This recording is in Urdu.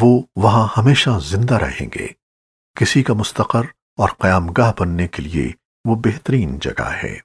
وہ وہاں ہمیشہ زندہ رہیں گے۔ کسی کا مستقر اور قیام گاہ بننے کے لیے وہ بہترین جگہ ہے۔